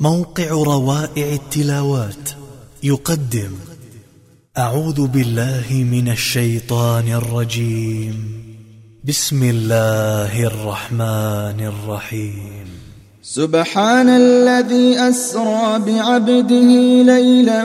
موقع روائع التلاوات يقدم أعوذ بالله من الشيطان الرجيم. بسم الله الرحمن الرحيم. سبحان الذي أسرى بعبده ليلا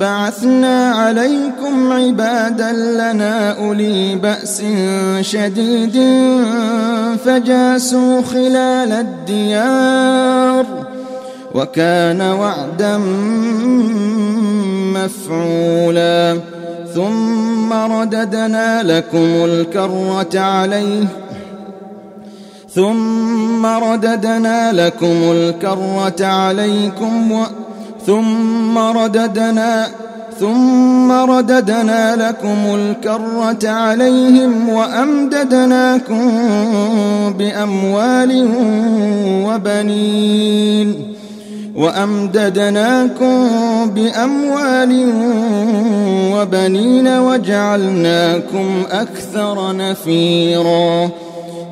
بعثنا عليكم عبادا لنا أولي بأس شديد فجاسوا خلال الديار وكان وعدا مفعولا ثم رددنا لكم الكرة عليه ثم رددنا لكم الكرة عليكم و ثم رددنا ثم رددنا لكم الكرة عليهم وأمددناكم بأموال وبنين وأمددناكم بأموال وبنين وجعلناكم أكثر نفيراً.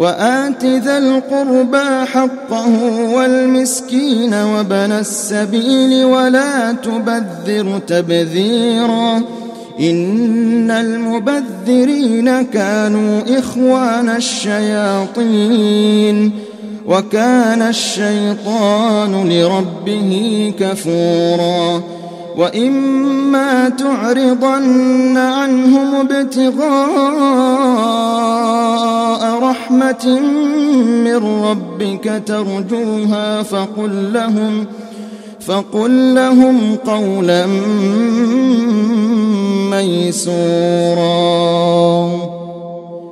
وآت ذا القربى حقه والمسكين وبن السبيل ولا تبذر تبذيرا إن المبذرين كانوا إخوان الشياطين وكان الشيطان لربه كفورا وإما تعرضن عنهم ابتغاء رحمة من ربك ترجوها فقل لهم فقل لهم قولا ميسورا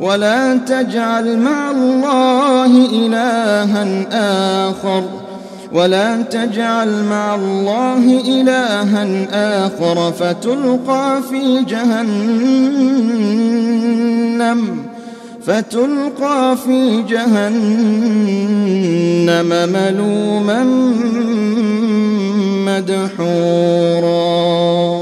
ولا تجعل مع الله إلها آخر. ولا تجعل مع الله إلها آخر فتلقى في جهنم فتلقى في جهنم ملوما مدحورا.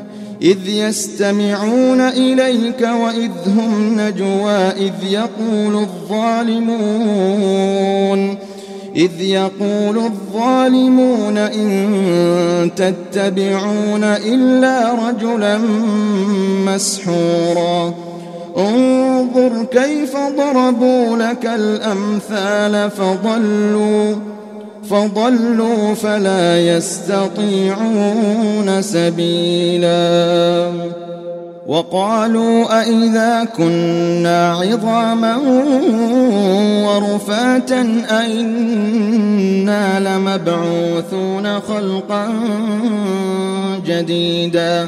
إذ يستمعون إليك وإذ هم نجوى إذ يقول الظالمون إذ يقول الظالمون إن تتبعون إلا رجلا مسحورا. انظر كيف ضربوا لك الأمثال فضلوا فضلوا فلا يستطيعون سبيلا. وقالوا أئذا كنا عظاما ورفاتا أئنا لمبعوثون خلقا جديدا.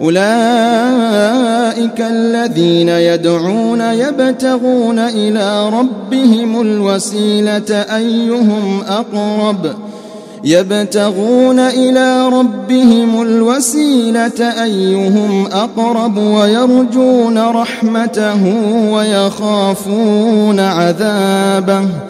أولئك الذين يدعون يبتغون إلى ربهم الوسيلة أيهم أقرب؟ يبتغون إلى ربهم الوسيلة أيهم أقرب ويرجون رحمته ويخافون عذابه؟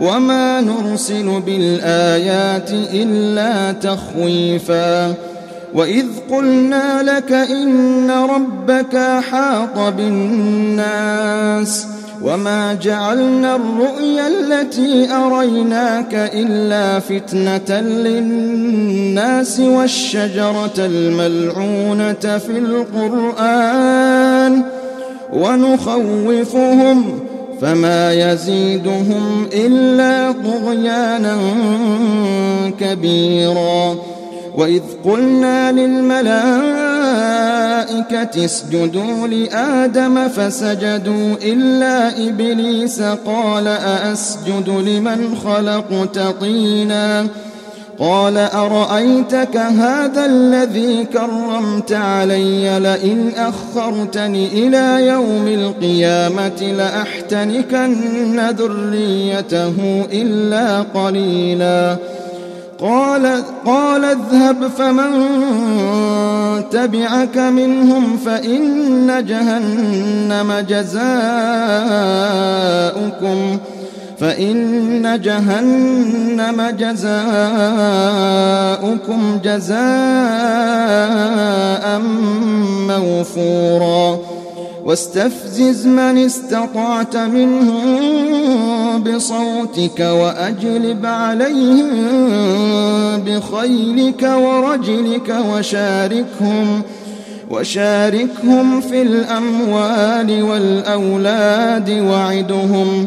وما نرسل بالآيات إلا تخويفا. وإذ قلنا لك إن ربك حاط بالناس وما جعلنا الرؤيا التي أريناك إلا فتنة للناس والشجرة الملعونة في القرآن. ونخوفهم فما يزيدهم إلا طغيانا كبيرا. وإذ قلنا للملائكة اسجدوا لآدم فسجدوا إلا إبليس قال أأسجد لمن خلقت طيناً. قال أرأيتك هذا الذي كرمت علي لئن أخرتني إلى يوم القيامة لأحتنكن ذريته إلا قليلا. قال, قال اذهب فمن تبعك منهم فإن جهنم جزاؤكم. فإن جهنم جزاؤكم جزاء موفورا. واستفزز من استطعت منهم بصوتك وأجلب عليهم بخيلك ورجلك وشاركهم وشاركهم في الأموال والأولاد وعدهم.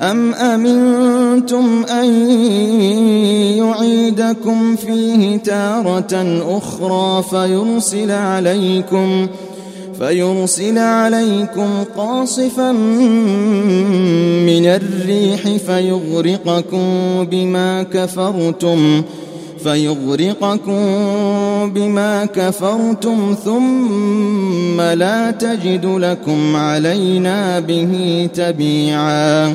أم أمنتم أن يعيدكم فيه تارة أخرى فيرسل عليكم ۖ فيرسل عليكم قاصفا من الريح فيغرقكم بما كفرتم فيغرقكم بما كفرتم ثم لا تجد لكم علينا به تبيعا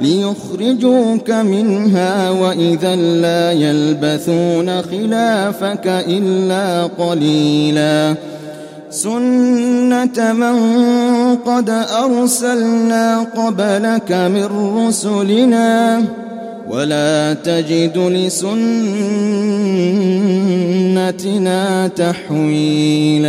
ليخرجوك منها وإذا لا يلبثون خلافك إلا قليلا. سنة من قد أرسلنا قبلك من رسلنا ولا تجد لسنتنا تحويلاً.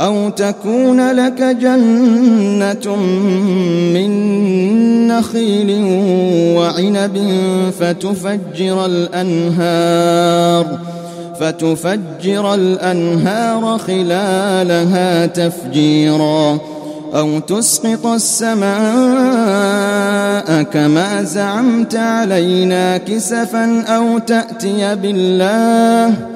أو تكون لك جنة من نخيل وعنب فتفجر الأنهار فتفجر الأنهار خلالها تفجيرا أو تسقط السماء كما زعمت علينا كسفا أو تأتي بالله.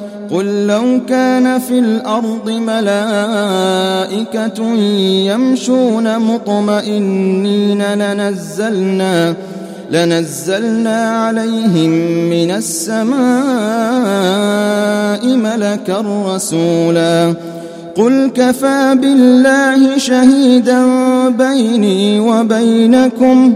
قل لو كان في الأرض ملائكة يمشون مطمئنين لنزلنا لنزلنا عليهم من السماء ملكا رسولا قل كفى بالله شهيدا بيني وبينكم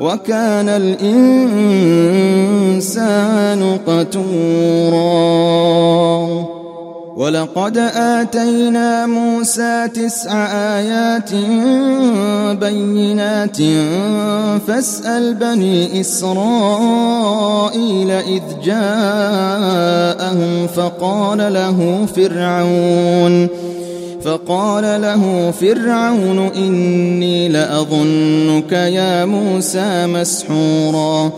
وكان الإنسان قتورا. ولقد آتينا موسى تسع آيات بينات. فاسأل بني إسرائيل إذ جاءهم فقال له فرعون فقال له فرعون إني لأظنك يا موسى مسحورا.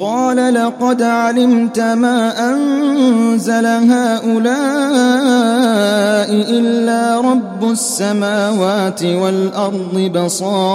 قال لقد علمت ما أنزل هؤلاء إلا رب السماوات والأرض بصائر.